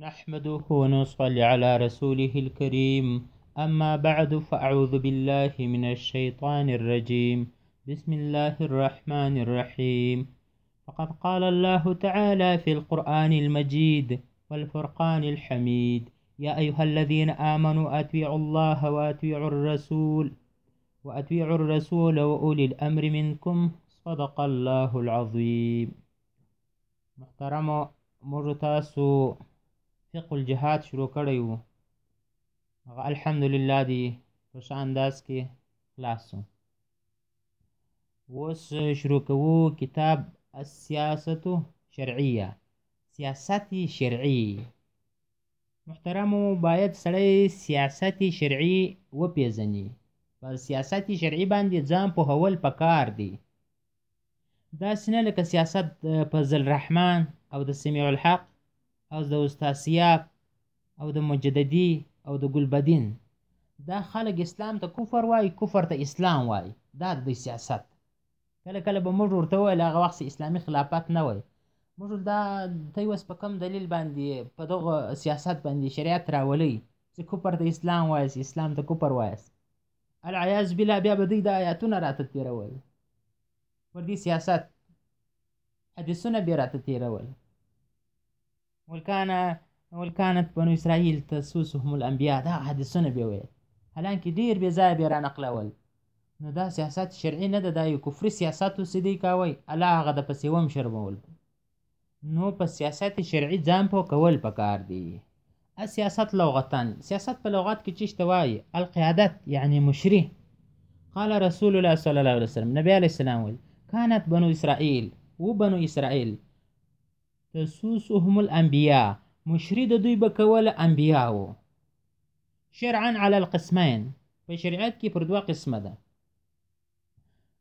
نحمده ونصلي على رسوله الكريم. أما بعد فأعوذ بالله من الشيطان الرجيم. بسم الله الرحمن الرحيم. فقد قال الله تعالى في القرآن المجيد والفرقان الحميد يا أيها الذين آمنوا أطيعوا الله وأطيعوا الرسول وأطيعوا الرسول وأولي الأمر منكم. صدق الله العظيم. محترم مرتاسو فقه الجهاد شروع کړی وو. هغه الحمدلله دی په ښه انداز کې خلاص شو. اوس شروع کوو کتاب السیاست شرعیه. سیاست شرعي محترمو باید سړی سیاست شرعي وپېژني په سیاست شرعي باندې ځان پوهول پکار دی. داسې نه لکه سیاست په ذل رحمان او د سمیع الحق او د استاد سیاف او د مجددي او د ګلبدین. دا خلک اسلام ته کفر وایي کفر ته اسلام وایي. دا د سیاست. کله کله به موږ ورته وویل هغه وخت اسلامي خلافت نه وای. موږ دا ته اوس په کوم دلیل باندې په دغه سیاست باندې شریعت راولي چې کفر ته اسلام وایي اسلام ته کفر وایي العیاذ بالله بیا به دوی د آیاتونه راته تېرول پر دې سیاست حدیثونه بیا راته تېرول ولکان ولکانت بنو اسرائیل تسوسهم الانبیاء دا حدیثونه به وي حالانکه ډیر بې ځای به را نقلول نو دا سیاست شرعي نه ده دا یو کفري سیاست و سیدی کاوی الله هغه د پسې وم شرمول نو په سیاست شرعي ځان په کول پکار دی السیاست لغتا. سیاست په لغت کې چشته وایي القیادت یعنی مشري. قال رسول الله صلى الله عليه وسلم نبي عليه السلام كانت بنو إسرائيل وبنو إسرائيل تسوسهم الأنبياء. مشري د دوی به کوله انبیاو شرعا على القسمين. په شریعت کې قسمة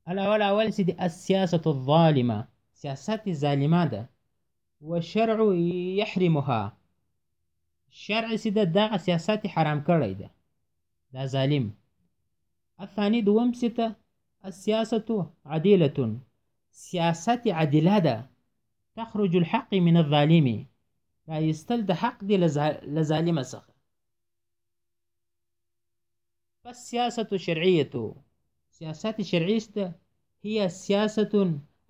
الأول أول سي دي السياسة الظالمة. سیاست ظالمه ده. والشرع يحرمها. شرع سي ده دغه سیاست حرام کړی دا ظالم. الثاني دوم سته السياسة عادلة. سیاست عدله ده. تخرج الحق من الظالم. راایستل د حق دی له ظالمه څخه فالسياسة الشرعية سیاست شرعي هي سیاست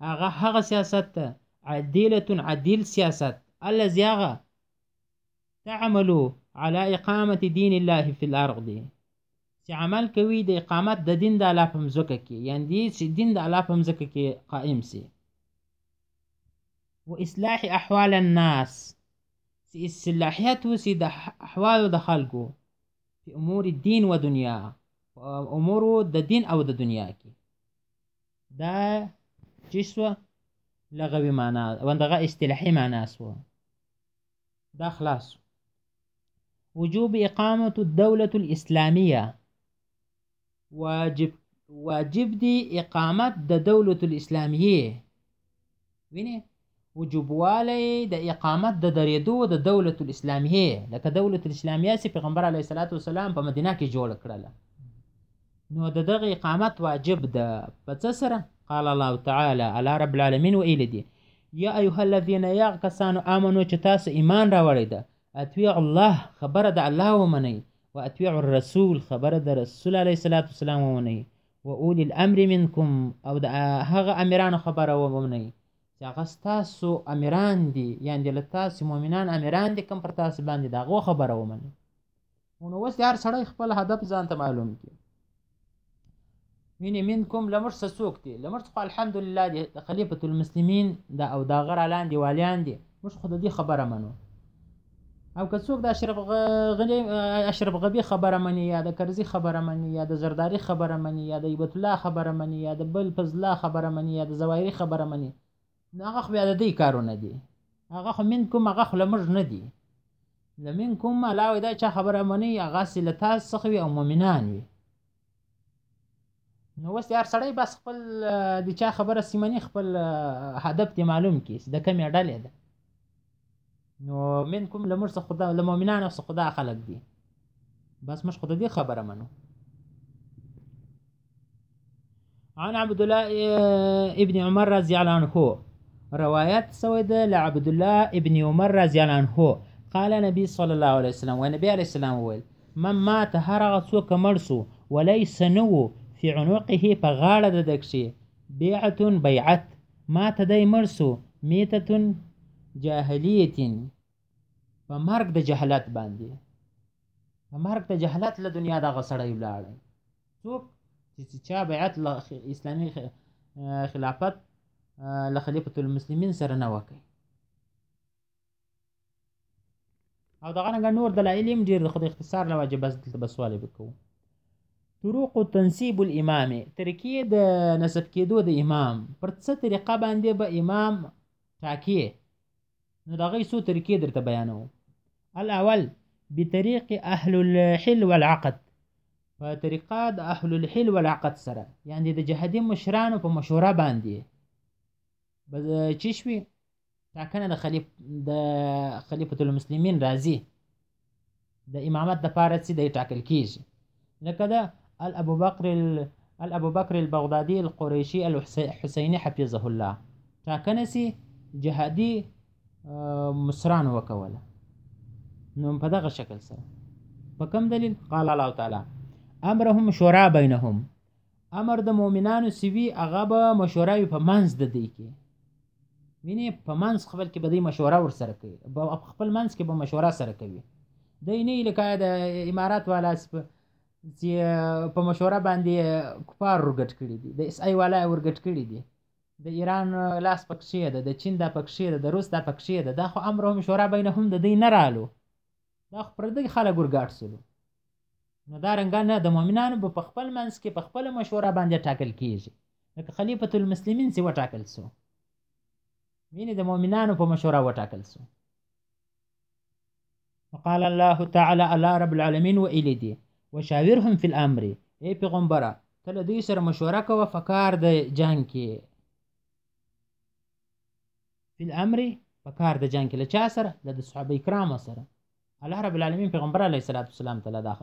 هغه هغه سیاست عديلة عديل سیاست الذي تعمل على إقامة دين الله في الأرض. چې عمل کوي د اقامت د دین د الله په مځکه کې یعنی دی چې قائم سي. وإصلاح أحوال الناس. إصلاحيات وسي د أحوال د خلکو في أمور الدين ودنيا أمور د دین أو د دنیا کې دا شوه لغوي معنا وندغه اصطلاحي معنا سوه دا خلاص. وجوب إقامة الدولة الإسلامية. واجب واجب دي إقامة د دولة الإسلامية. وینه وجوبوالی د اقامت د درېدو د دولت الاسلامیه لکه دولت الاسلامیه چې پیغمبر علیه الصلاۃ والسلام په مدینه کې جوړ کړله. نو د دغه اقامت واجب ده. په سره؟ قال الله تعالی علی رب العالمین ویل دي. یا ایها الذین یا کسانو آمنو چې تاسو ایمان الله خبره د الله ومنئ. واطیع الرسول خبره د رسول علیه الصلاۃ والسلام ومنئ. واولی الامر منکم أو د هغه امیرانو خبره ومنئ. چې هغه ستاسو امیران دي یعنې له تاسو مؤمنان امیران دي کوم پر تاسو باندې د هغو خبره ومني نو اوس هر سړی خپل هدف ځان ته معلوم کړي ویني منکم لمر څه څوک دي لمر خو الحمدلله دي د خلیفة المسلمین د او دا غره لاندې والیان دي موږ خو د دې خبره منو. او که څوک د اشرف غنی اشرف غبی خبره مني یا د کرزي خبره مني یا د زرداری خبره مني یا د ایبت الله خبره مني یا د بل فضل خبره مني یا د زوایری خبره مني نو هغه خو بیا د دې کارونه دي. هغه خو من کوم هغه خو لمر نه دي. لمن کوم علاوه دا چا خبره مني هغه سله تاسو څخه وي او مؤمنان وي. نو اوس یار سړی بس خپل د چا خبره سیمنی خپل هدف دی معلوم کی د کمې ډلې ده. نو من کوم لمر څخه خدا له مؤمنانو څخه خدا خلق دي. بس مش خدا دي خبره منو. عن عبد الله ابن عمر رضي الله عنه روايات سوی ده لعبد الله ابن عمر رضي الله عنه. قال نبی صلی الله علیه وسلم و علیه السلام وویل من مات هر هغه څوک مړ سو وليس نو فی عنقه په غاړه د دکشي بیعة بیعت مات دی مړ سو میتة جاهلیه په مرګ د جهالت باندې په مرګ د جهالت له دنیا دغه سړی ولاړ څوک چې چا اسلامي خلافت له خلیفۃ المسلمین سره نه وکړي أو دغه نور دلایل هم ډېر د خو د اختصار له وجې بس دلته به سوال وکړو طرق تنصیب الإمام. طریقې د نسب کېدو د إمام. پر څه طریقه باندې به إمام ټاکي نو د هغې څو طریقې درته بیانوم الأول بطریق أهل الحل والعقد. په طریقه د أهل الحل والعقد سره یعنی د جهادي مشرانو په مشورة باندې به چې شوي ټاکنه د خلیف د خلیفۃ المسلمین راځي. د امامت د پاره چې د ټاکل کیږي. لکه دا لابو بکر لابو بکر البغدادي القريشي الحسيني حفظه الله. ټاکنه سي جهادي مشران وکوله نو په دغه شکل سره. په کوم دلیل؟ قال الله تعالی امرهم شورا بینهم. امر د مؤمنانو سوي هغه به مشوره په منځ د دی کې ویني په منځ خپل کې به دی مشوره ور سره کوي. په خپل منځ کې به مشوره سره کوي. دی نه لکه د امارات والا چې په مشوره باندې کفار ورګټ کړي دي. د اس ای والا ورګټ کړي دي. د ایران لاس پکښې ده د چین دا پکښې ده د روس دا پکښې ده. دا خو امرهم شورا بینهم د دی نه رالو. دا خو پردي خلک ورګاټ سلو نو دا رنګه نه د مؤمنانو په خپل منځ کې په خپل مشوره باندې ټاکل کیږي لکه خلیفۃ المسلمین سی وټاکل سو ویني د مؤمنانو په مشوره وټاکل سو. وقال الله تعالى الله رب العالمین و الی دی وشاورهم فی الأمر. ای پیغمبره تل دوی سره مشوره کوه په کار د کې فی الأمر په کار د جنگ کې له چا سره د صحابه کرامو سره الله رب العالمین پیغمبر علیه والسلام ته دا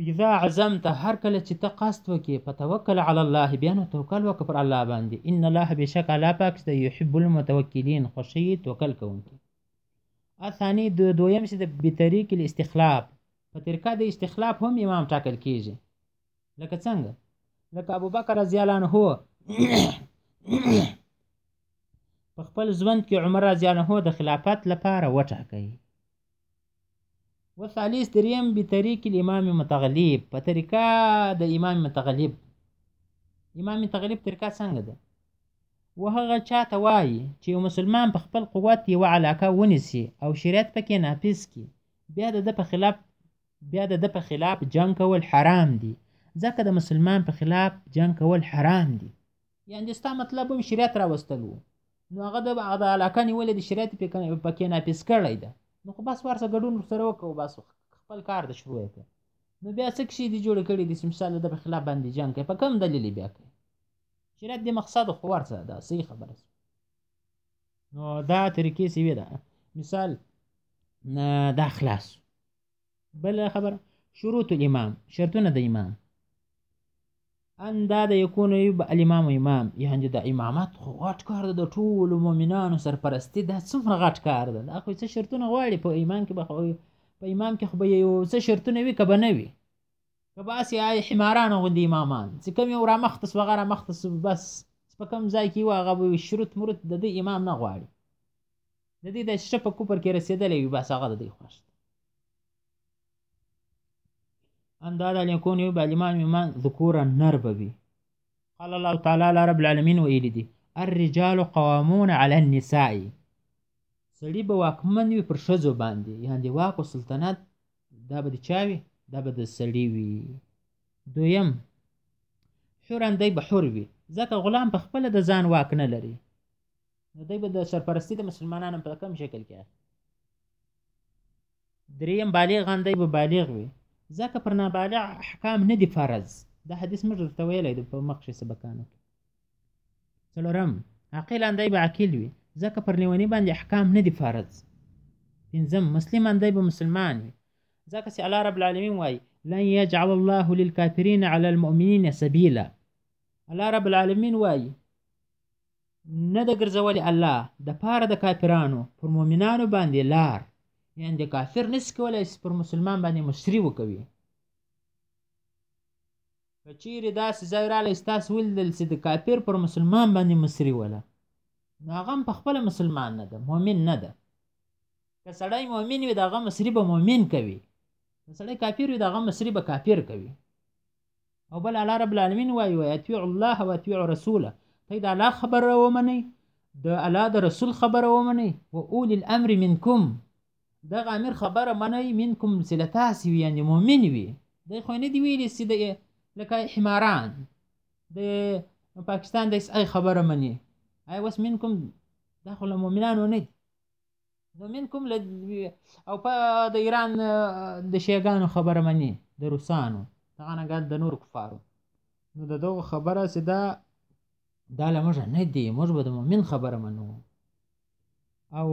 اذا عزمت هر کله چې ته قصد وکې فتوکل علی الله بیا نو توکل وکړه پر الله باندې. ان الله بشک الله پاک دی یحب المتوکلین خوشی توکل کوونکی. اثانی دو دویم چې د بطریق الاستخلاف. په طریقه د استخلاف هم امام ټاکل کیږي. لکه څنګه؟ لکه ابوبکر رضی الله عنه په خپل ژوند کې عمر رضی الله عنه د خلافت لپاره وټاکي وثالث دریم بطریق الامام متغلب. په طریقه د امام متغلب. امام متغلب طریقه څنګه ده؟ وهغه چاته وایي چې یو مسلمان په خپل قوت یو علاقه ونیسي او شریعت پکې نافذ کړي. بیا د ده په خلاف بیا د ده په خلاف جنگ کول حرام دي. ځکه د مسلمان په خلاف جنگ کول حرام دي. یعنې ستا مطلب هم شریعت راوستل وو نو هغه د هغه د علاقه نیولې د شریعت پکې نافذ کړی ده نو خو بس ورسره ګډون سره وکړو بس خپل کار د شروع کړ. نو بیا څه کښې دي جوړ کړي دي چې مثال د خلاف باندې جنګ کوي په کوم دلیل بیا کوي شریعت د مقصد خو ورسره ده صحیح خبره نو دا طریقې سوي ده مثال دا خلاص بل خبر شروط الامام شرطونه د امام ان دا د یکون الامام امام یعنی د امامت خو غټ کار ده د ټولو مؤمنانو سرپرستی دا څومره غټ کار ده دا خو څه شرطونه غواړي په ایمان کې به په ایمان کې خو به یو څه شرطونه وي که به نه وي که به هسې حمارانو غوندې امامان چې کوم یو رامختص وغه رامختص بس په کوم ځای کې و هغه به شروط مرود د دې امام نه غواړي د دې د شپه په کوپر کې رسېدلی وي بس هغه د دې خوښ أن دا ليكون يبقى الإمام إمام ذكورا نر بوي قال الله تعالى رب العالمين ویلی دي الرجال قوامون على النساء. سړي به واکمن وي پر ښځو باندې. یعنې واک او سلطنت دا به د چا وي؟ دا به د سړي وي. دویم حراً دی به حر وي. ځکه غلام په خپله د ځان واک نه لري. نو دی به د سرپرستی د مسلمانانو په کم شکل کې؟ دریم بالغ دی به بالغ وي ځکه پر نابالغ احکام نه دي فرض دا حدیث موږ درته ویلی دی په مخکې سبقانو کې څلورم عاقلاً دی به عاقل وي. ځکه پر لیوني باندې احکام نه دي فرض پنځم مسلماً دی به مسلمان وي. ځکه چې الله رب العالمین وایي لن يجعل الله للكافرين على المؤمنين سبيلا. الله رب العالمین وایي نه د ګرځولې الله د پاره د کافرانو پر مؤمنانو باندې لار یعنی د کافر نس کولای چې پر مسلمان باندې مشري وکوي. که چیرې داسې ځای رالی ستاسو ولیدل چې د کافر پر مسلمان باندې مصري وله. نو هغه په خپله مسلمان نه ده مؤمن نه ده. که سړی مؤمن وي د هغه مصري به مؤمن کوي. که سړی کافر وي د هغه مصري به کافر کوي. او بل الله رب العالمین وایي واطیعوا الله و اطیعوا الرسول. ته د الله خبره ومنئ د الله د رسول خبره ومنئ. و اولی الامر منکم دغه امیر خبره منئ منکم چې له تاسې وي یعنې مؤمن وي دی خو نه دي ویلي چې د لکه حماران. د پاکستان د اسای خبره مني آی وس منکم دا خو له مؤمنانو نه دي نو منکم له او په د ایران د شیګانو خبره مني د روسانو. دغه نه د نور کفارو. نو د دغه خبره چې دا دا له موږ نه دی. موږ به د مؤمن خبره منو أو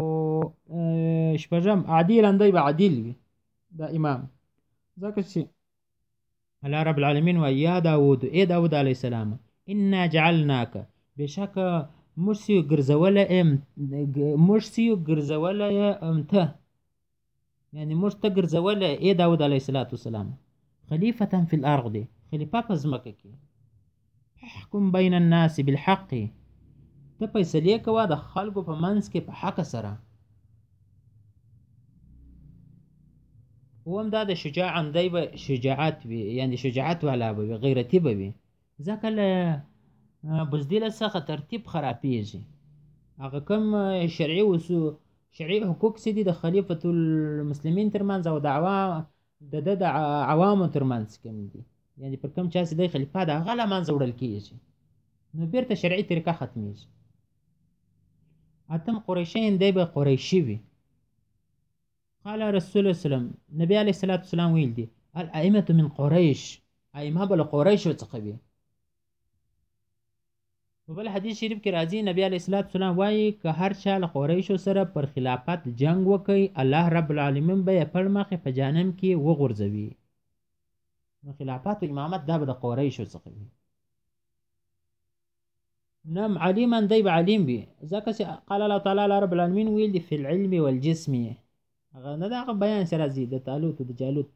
شپږم عادل اندای به عادل وي دا امام ځکه چې الله رب العالمین و یا داود ای داود علیه السلام؟ إنا جعلناک بشک مرسیو ګرځوله أم مرسیو ګرځوله أم ته یعنی مرته ګرځوله ای داود علیه السلام خلیفة فی الأرض. خلیفہ په ځمکه کې الناس بالحق. ته فیصلې کوه د خلکو په منځ کې په حق سره. اوم دا د شجاع دی به شجاعت وي یعنی شجاعت والا به وي غیرتي به وي. ځکه له بزدله څخه ترتیب خرابېږي. هغه کوم شرعي وسو شرعي حقوق چې دي د خلیفة المسلمین ترمنځ او د عوام د د د عوامو ترمنځ کوم دي. یعنی پر کوم چا چې د خلیفه د هغه له منځه وړل کېږي. نو بیرته شرعي طریقه ختمېږي اتم قریشیاً دی به قریشي وي قال رسول وسلم نبی علیه الصلاة والسلام ویل دي الائمه من قریش ائمه به له قریش څخه وي په بل حدیث شریف کې راځي نبی علیه الصلاة والسلام وایي که هر چا له قریشو سره پر خلافت جنگ وکړي الله رب العالمین به یې پړ مخې په جهنم کې وغورځوي. نو خلافت او امامت دا به د قریشو څخه وي نعم علیما دی به علیم وي ځکه چې قال الله تعالی رب العالمین ویل دي فی العلم والجسم. هغه نه دا بیان سره راځي د طالوت او د جالوت.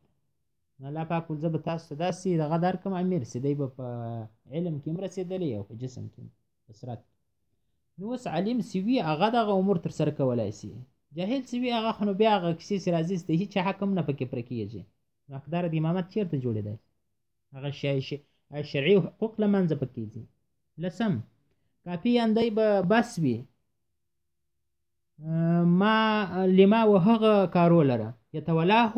الله پاک ول زه به تاسو ته داسې دغه درکم امیر چې دی به په علم کې هم رسېدلی او په جسم کې بصرت. نو اوس عالم سی وي هغه دغه امور تر سره کولای شي جاهل سی وي هغه خو نو بیا هغه کیسې چې راځي چې هیڅ حکم نه پکې پر کېږي حقدار د امامت چیرته جوړېدی هغه شی شرعي حقوق له منځه پکې دي لسم کافي اندی به بس وي ما لما وهغه کارو لره یتولاه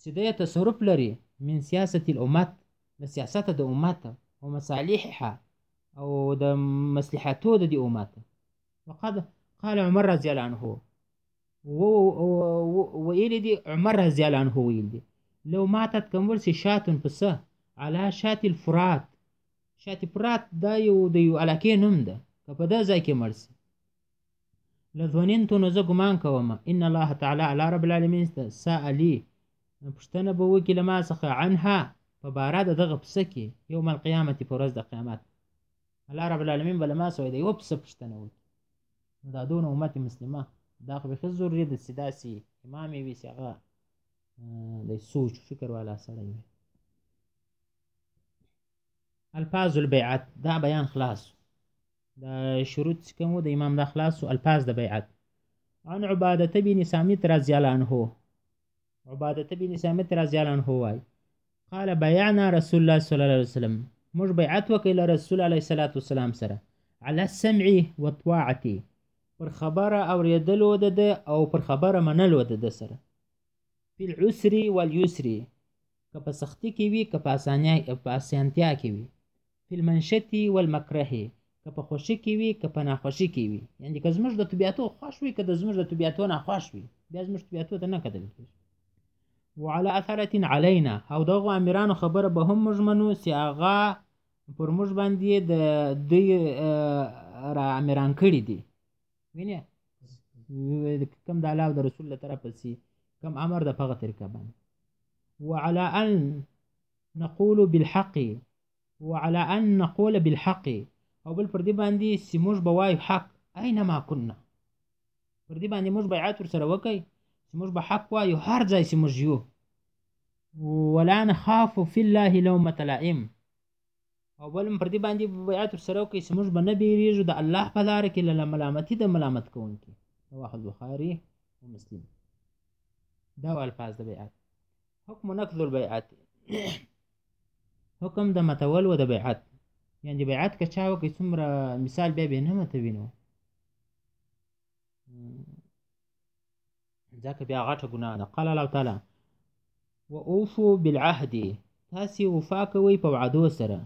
چې د تصرف لري. من سیاست الامت د سیاست د امت أو مصالحها. أو د مصلحتو د دې امت وقد قال عمر رضی الله عنه. ویل دي عمر رضی الله عنه ویل دي لو ماتت کمول سي شاةٌ پسه على شاط الفرات. شات فرات دا یو د یو علاقې نوم ده که په دا ځای کې مړ سي لظننت نو زه ګمان کوم ان الله تعالی علی رب العالمین سائلی پوښتنه به وکړي له ما څخه عنها په باره د دغه پسه کې یوم القیامت په ورځ د قیامت. الله رب العالمین به له ما څخه د یوه پسه پوښتنه وکړي. دا دونه امت مسلمه دا خو بیخي ضروري ده چې داسې امام یې وي چې هغه د سوچ فکر والا سړی وي الفاظ البیعت دا بیان خلاص. دا شروط کوم د إمام دا خلاص الفاظ د بیعت عن عبادة بن صامت رضي الله عنه. عبادة بن صامت رضي الله عنه قال بايعنا رسول الله صلى الله عليه وسلم. موږ بیعت وکړه رسول الله صلی الله علیه وسلم سره على السمع والطاعه پر خبره اوریدلو د أو پر خبره منلو د سره فی العسر واليسر که په سختی کې وي که په آسانتیا کې وي. فی المنشط والمکره که په خوشي کې وي که په ناخوشي کې وي. یعنی که زموږ د طبیعتو خوښ وي که د زموږ د طبیعتو نه خوښ وي. بیا زموږ طبیعتو ته نه کتل کېږي. وعلى اثرة علينا. أو دغه امیرانو خبره به هم موږ منو چې هغه پر موږ باندې د دوی را امیران کړي دي. وینې؟ کوم د الله رسول له طرفه سي. کوم أمر د پغه طریقه باندې. وعلى ان نقول بالحق. وعلى أن نقول بالحق. أو بل پر دې وایو حق. اینما کنا پر دې باندې موږ بیعت ورسره وکړي چې موږ به حق وایو هر ځای چې یو ولا نخاف فی الله لومة لائم أو بل پر دې باندې بیعت ورسره وکړي چې موږ به نه بیریږو د الله په لاره کې له ملامتي د ملامت کوونکي رواه البخاري ومسلم. دا ألفاظ د بیعت حکم نقض البیعت حکم د متول و د بیعت یعنی بیعت که چا وکړي څومره مثال بیا به نه متوي نو ځکه بیا غټه ګناه ده قال الله تعالی وأوفوا بالعهد. تاسې وفا کوئ په وعدو سره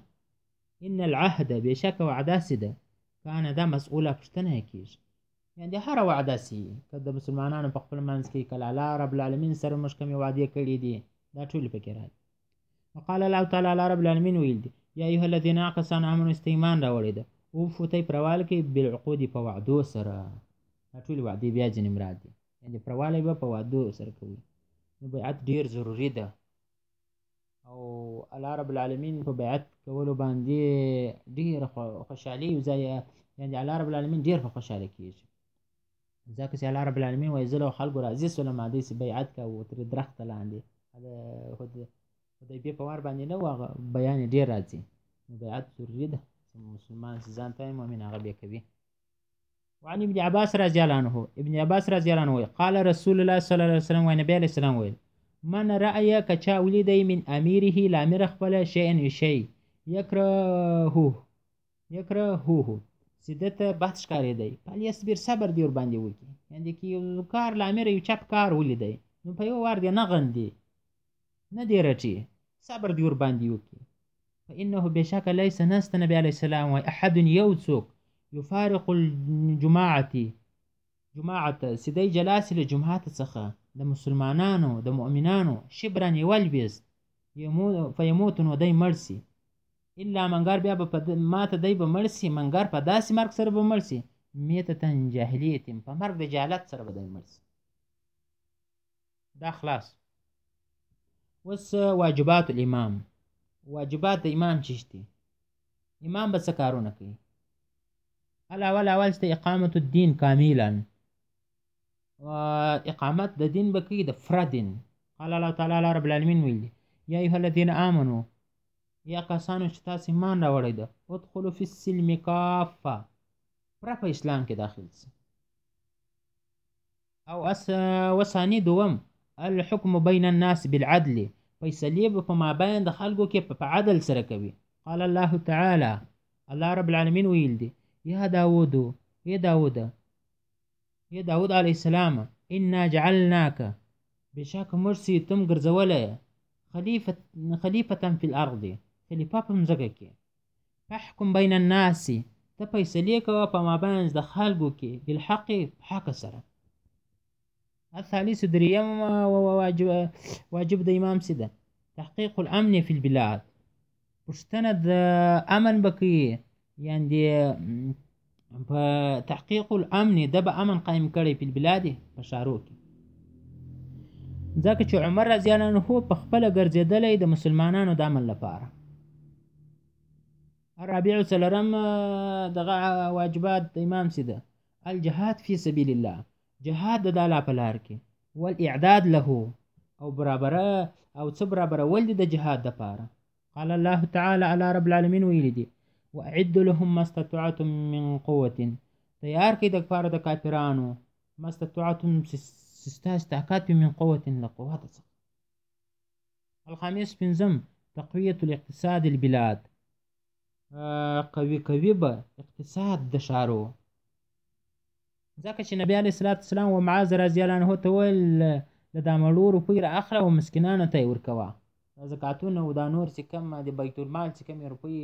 إن العهد بېشکه وعده سي ده کان دا مسؤولة پوښتنه یې کېږي یعنې هره وعده سي. که د مسلمانانو په خپل منځ کې که الله رب العالمین سره موږ کومې وعدې کړي دي دا ټولې پکې راځي وقال الله تعالی الله رب العالمین ویل دي یا ایها الذین کسان آمنوا استیمان راوړي ده اوفو تی پروال بالعقود په وعدو سره دا ټولې وعدې بیا ځینې مراد دي یعنې پروالی به په وعدو سره کوي. نو بیعت ډیر ضروری ده. أو الله رب العالمین په بیعت کولو باندې ډیر خوشحالي یو ځای الله رب العالمین ډیر په خوشاله کیږي. ځکه چې الله رب العالمین وایي زه له خلکو راضي سولم هدې چې بیعت کوو تر درخته حدیبیې په وار باندې نه و هغه بیان ډیر راځي. نو بیعت ضروري ده. چې مسلمان چې ځان ته مؤمن هغه بیا کوي. وعن ابن عباس رضی الله عنه ابن عباس رضی الله عنه قال رسول الله صلی الله علیه وسلم ونبی علیہ السلام ویل من رأی کچا ولیدی من امیره لامر خپل شیئن شی یکرهو یکرهو سیدته بحث ښکارې دی پال یصبر صبر دی ور باندې وکي یعنی کې یو کار لامر یو چپ کار ولیدی. نو په یو وار دی نه غندي نه دی رټي صبر دې ورباندې وکړي فإنه بشکه لیس نسته نبی علیه السلام وایي احد یو څوک یفارق الجماعة جماعة سیدی جلاسې له جماعت څخه د مسلمانانو د مؤمنانو شبرا نیول بیست. فیموت نو دی مړ سي الا منګر بیا به ماته دی به مړ سي منګر په داسې مرګ سره به مړ سي میتتن جاهلیتم په مرګ د جهالت سره به دی مړ سي دا خلاص. وس واجبات الامام واجبات د امام چشتي امام به څه کارونه کوي. الاول اول است اقامت الدین کاملا اقامت د دین به کوي د فردن قال الله تعالی رب العالمین ویلي. یا ایها الذین آمنو یا کسانو چې تاسو ایمان راوړی ده ادخلوا فی السلم کافه پوره په اسلام کې داخل سي او اس وسانی دوم الحكم بین الناس بالعدل. فیصلې به په مابین د خلکو کې په عدل سره کوي قال الله تعالی الله رب العالمین ویل دي یا داوود یا داوود داود علیه السلام إنا جعلناک بشک مرسی تم ګرځولې خلیفه خلیفه فی الأرض خلیفه په مځکه کې الناس ته فیصلې کوه په مابین کې بالحق حق سره الثالث دریم واجب إمام سیده تحقیق الأمن فی البلاد. پښتنه د امن بکی یعنی په تحقیق الأمن د به أمن قائم کړي په بلاد په شارو کې ځکه چې عمر رضی الله عنه په خپل ګرځیدلې د مسلمانانو د امن لپاره الرابع سلرم دغه واجبات إمام سیده الجهاد فی سبیل الله. جهاد د الله په لار کې. والإعداد له أو برابر أو څه برابر ول د جهاد لپاره قال الله تعالی علی رب العالمین ویل دي وأعد لهم ما استطعتم من قوة. تیار کړئ د کفاره د کافرانو ما استطعتم ستاسو طاقت من قوة څخه. الخامس پنځم تقویه الاقتصاد البلاد. قوي کوي به اقتصاد د شارو. ځکه چې نبی علیه الصلاة والسلام و معاذ رضی الله عنه ته ویل د دا مړو روپۍ را اخله او مسکینانو ته یې ورکوه. زکاتونه او دا نور چې کوم د بیت المال چې کومې روپۍ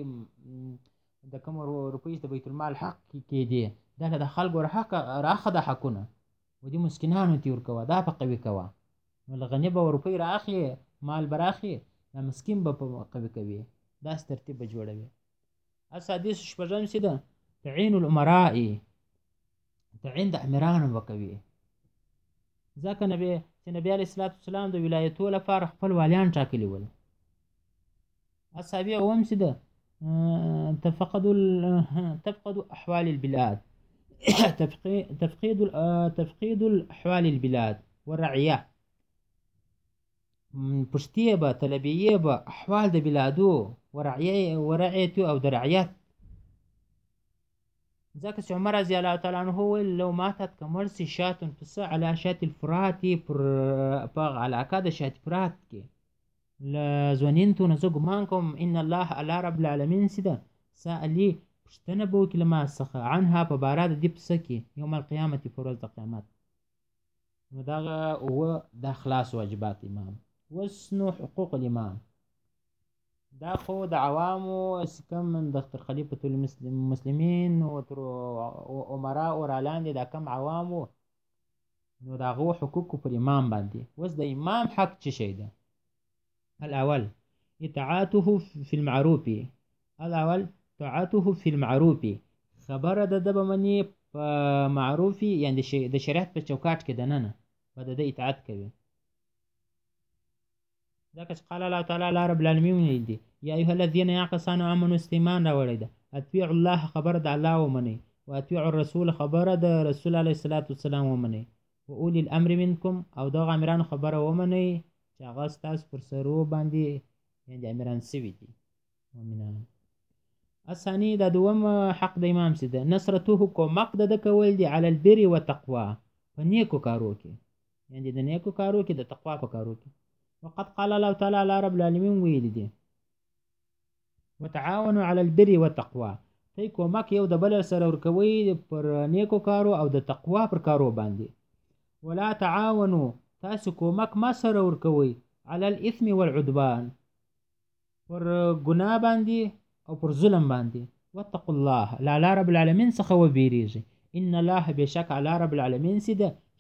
د کوم روپۍ د بیت المال حق کې دي دا د خلکو حق راخه د حقونه. و دې مسکینانو ته ورکوه دا په قوي کوه. نو له غني به روپۍ راخلي مال به راخلي دا مسکین به په قوي کوي. داس ترتیب به جوړوي. اسادیس شپږم سي ده تعین الامراء تعین د امیرانو وکوي ځکه نبی چې نبی علیه الصلاة والسلام د ولایتو لپاره خپل والیان ټاکلي ول اصحابي اوم سي ده آه، تفقد تفقد أحوال البلاد. تفقي- تفقيد آه، تفقيد الأحوال البلاد والرعية. م، پشتي به طلبيې به أحوال د بلادو ورعیه ورعیتو أو د رعیت چې عمر رضی الله تعالی عنہ ویل لو ماتت کمرسی شاتون پس علی شات الفرات پر په علاقه د شات فرات نه زه ګمان کوم إن الله الله رب العالمین سیده سألی پوښتنه به وکړي له ما څخه عنها په باره د دې پسه کې یوم القیامت په ورځ د قیامت نو دغه اووه د خلاص واجبات إمام. اوس نو حقوق الإمام. دا خو د عوامو چې کوم د تر خلیفة المسلمین او تر عمرا او را لاندې دا کم عوامو. نو د هغو حقوقو پر امام باندې. اوس د امام حق څه شی ده؟ الأول اطاعته في المعروف. الأول طاعته في المعروف. خبره د د به مني په معروفي یعنی د شریعت په چوکاټ کې دننه به د د اطاعت کوي چې قال الله تعالی الله رب العالمین ویل دي یا ایها الذین یا کسانو آمنوا ایمان راوړی ده الله خبره د الله ومنئ واطیعوا الرسول خبره د رسول علیه الصلاة والسلام ومنئ و اولی الأمر منکم أو دغه امیرانو خبره ومنئ چې هغه ستاسو پر سرو باندې یعنې سوي دي مؤمنان الثاني دا دوم حق د إمام سي ده نصرته کومک د ده کول دي علی البر والتقوا په نیکو کارو کې یعنې د نیکو کارو کې وقد قال الله تعالی الله رب العالمین ویلی دي وتعاونوا على البر والتقوى. تی کومک یو د بل سره پر نیکو کارو أو د تقوا پر کارو باندې ولا تعاونوا. تاسو کومک ما سره ورکوي على الإثم والعدوان. پر ګناه باندې أو پر ظلم باندې واتقوا الله. لا لا رب العالمین څخه وبېریږي إن الله بشک الله رب العالمین سي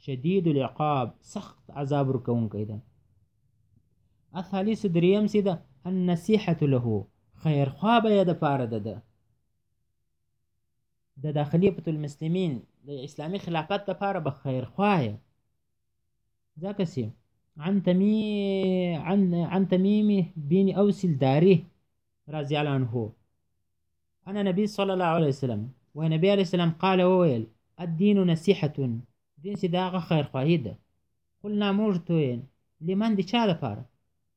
شدید العقاب. سخت عذاب ورکوونکی ده الثالث دریم سي ده النصيحة له. خیر خوا به د پاره ده ده د د خلیفة المسلمین د إسلامي خلافت دپاره به خیر ځکه چې عن تمي عن عن تميم بن أوس الداري رضي الله عنه. أنا نبي صلى الله عليه وسلم ونبي عليه السلام قال وويل الدين نصيحة دين سداغة خير خواهيدة قلنا موجتوين لمن دي چا دپاره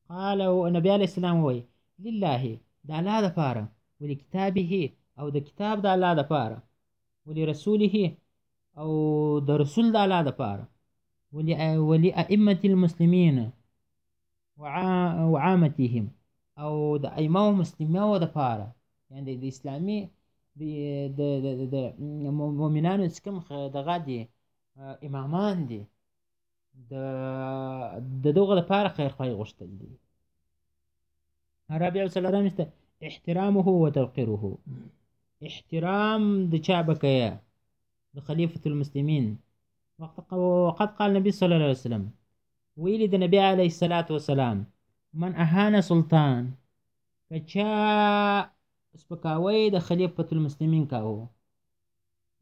قال النبي عليه السلام ووي لله د الله دپاره ولکتابه أو د کتاب د الله دپاره ولرسوله أو د رسول د الله دپاره ولأئمة المسلمين وعامتهم أو د أئمة مسلمانو دپاره یعنی د إسلامي د د مؤمنانو چې کوم دغه دي إمامان دي. د دغه لپاره خیر خوای غوښتل دي. رابع څلورم است احترامه وتوقيره. احترام د چا بکیا د خلیفۃ المسلمین. وقد قال النبي صلى الله عليه وسلم ویلی د نبی علیه الصلاة والسلام من اهان سلطان کچا سپکاوی د خلیفۃ المسلمین کاوه.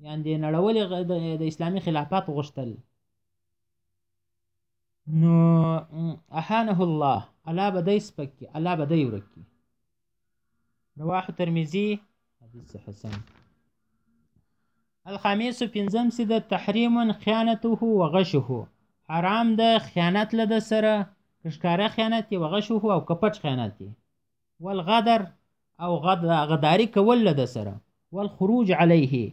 یعنی د نړولې د اسلامي خلافت غوښتل. نو اهانه الله. الله به دی سپکي الله به دی ورکي رواه ترمذي حدیث حسن. الخامس پنځم سي د تحریم خیانته وغشه حرام د خیانت له د سره. کشکاره خیانت او غشه او کپټ خیانت والغدر او غد غداری کول له د سره. والخروج عليه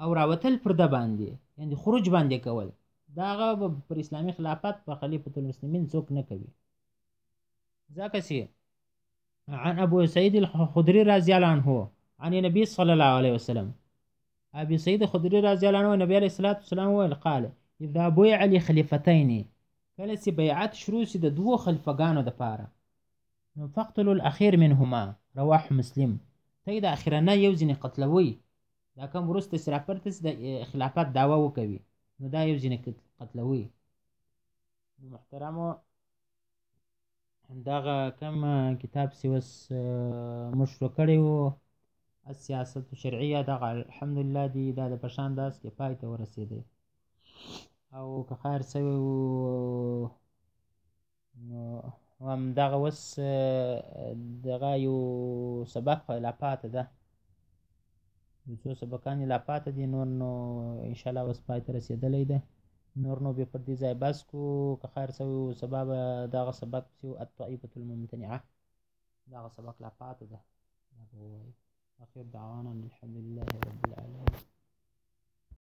او راوتل پر د باندې. یعنی خروج باندې کول داغه پر اسلامي خلافت په خلیفۃ المسلمین څوک نه کوي. ځکه چې عن ابو سعيد الخدري رضي الله عنه عن النبي صلى الله عليه وسلم. ابي سعيد الخدري رضي الله عنه النبي عليه الصلاة والسلام ویل قال اذا بويع لي خليفتين کله چې بیعت شروع شي د دوه خلفګانو د پاره نو فقتل الاخير منهما رواه مسلم. ته د اخرنه یو قتلوي دا کوم وروسته سرافرتس د خلافت داوا وکوي. نو دا یو ځینې قتلوي. نو محترمو دغه کوم کتاب چې اوس موږ شروع کړی وو السیاست شرعیه دغه الحمدلله دی دا د پشان داس کې پای ته ورسېدی او که خیر سوی نو همدغه اوس دغه یو سبق لا پاته ده یو څو سبقان لا پاته دي نور نو انشاءالله اوس پای ته رسېدلی ده نور نو بیا پر دې ځای بس کو که خیر څه وي سبا به دغه سبق چې الطائفة الممتنعه دغه سبق لا پاته ده. دا به ووایو. آخر دعوانا الحمد لله رب العالمين